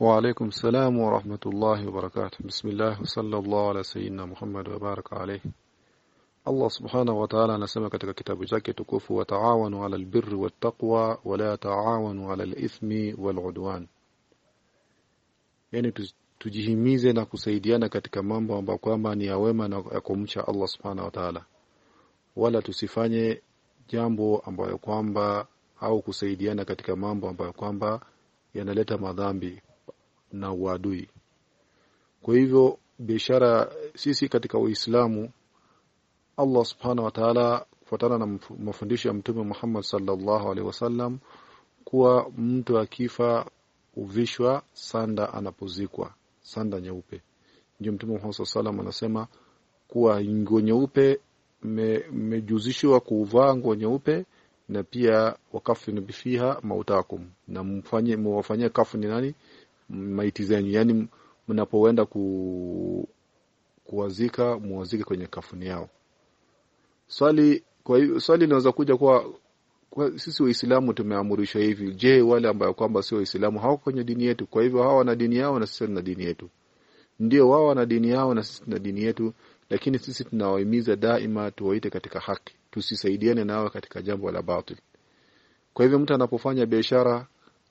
وعليكم السلام ورحمة الله وبركاته بسم الله وصلى الله على سيدنا محمد وبارك عليه Allah subhanahu wa ta'ala anasema katika kitabu chake tukufu wa taawanu ala albirri wattaqwa wala taawanu ala alithmi waludwan yani tujihimize na kusaidiana katika mambo ambayo kwamba ni ya wema na ya kumcha Allah subhanahu wa ta'ala wala tusifanye jambo ambayo kwamba au kusaidiana katika mambo ambayo kwamba yanaleta madhambi na uadui. Kwa hivyo biashara sisi katika Uislamu Allah subhanahu wa ta'ala kufuatana na mafundisho ya Mtume Muhammad sallallahu alaihi wasallam kuwa mtu akifa uvishwa sanda anapozikwa sanda nyeupe. Ndio Mtume Muhammad sallallahu anasema kuwa nguo nyeupe mmejuzishwa kuvaa nguo nyeupe na pia wakafini bifiha mautakum. Na mfanye mwafanyie kafuni nani maiti zenyu. Yani mnapoenda ku kuwazika muwazike kwenye kafuni yao. Swali kwa hiyo swali linaweza kuja kwa, kwa sisi waislamu tumeamrishwa hivi. Je wale ambao kwamba sio waislamu hawako kwenye dini yetu? Kwa hivyo hawa wana dini yao na sisi tuna dini yetu. Ndio wao wana dini yao na sisi tuna dini yetu lakini sisi tunawahimiza daima tuwaite katika haki. Tusisaidiane nao katika jambo la batil. Kwa hivyo mtu anapofanya biashara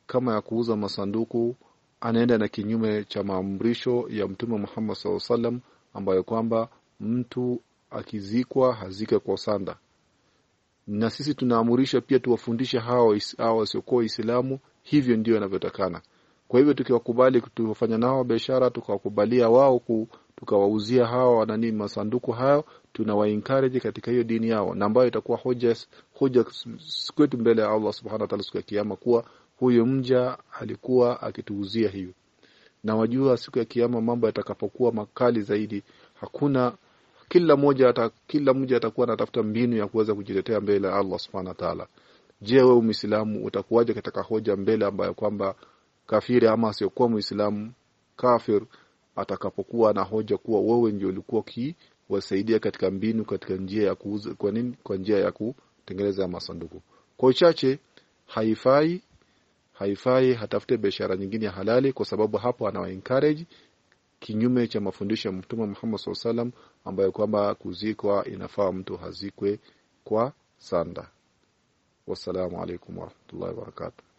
kama ya kuuza masanduku anaenda na kinyume cha maamrisho ya mtume Muhammad SAW ambayo kwamba mtu akizikwa hazike kwa sanda. Na sisi tunaamurisha pia tuwafundishe hao hao wasiokuwa Waislamu hivyo ndio inavyotakana. Kwa hivyo tukiwakubali tuwafanya nao biashara tukawakubalia wao ku, tukawauzia hao nani masanduku hayo tunawa encourage katika hiyo dini yao na ambayo itakuwa hoja hoja kwetu mbele ya Allah subhanahu wa ta'ala siku ya kiyama kuwa huyo mja alikuwa akituuzia hiyo. Na wajua siku ya kiyama mambo yatakapokuwa makali zaidi hakuna kila mmoja ata, kila mmoja atakuwa anatafuta mbinu ya kuweza kujitetea mbele ya Allah subhanahu wa ta'ala. Je wewe muislamu utakuwaje katika hoja mbele ambayo kwamba kafiri ama asiyokuwa muislamu kafir atakapokuwa na hoja kuwa wewe ndio ulikuwa kiwasaidia katika mbinu katika njia ya kuuza kwa nini? Kwa njia ya kutengeneza masanduku. Kwa uchache haifai haifai hatafute biashara nyingine ya halali kwa sababu hapo anawa encourage kinyume cha mafundisho ya Mtume Muhammad SAW ambayo kwamba kuzikwa inafaa mtu hazikwe kwa sanda. Wassalamu alaikum warahmatullahi wabarakatuh.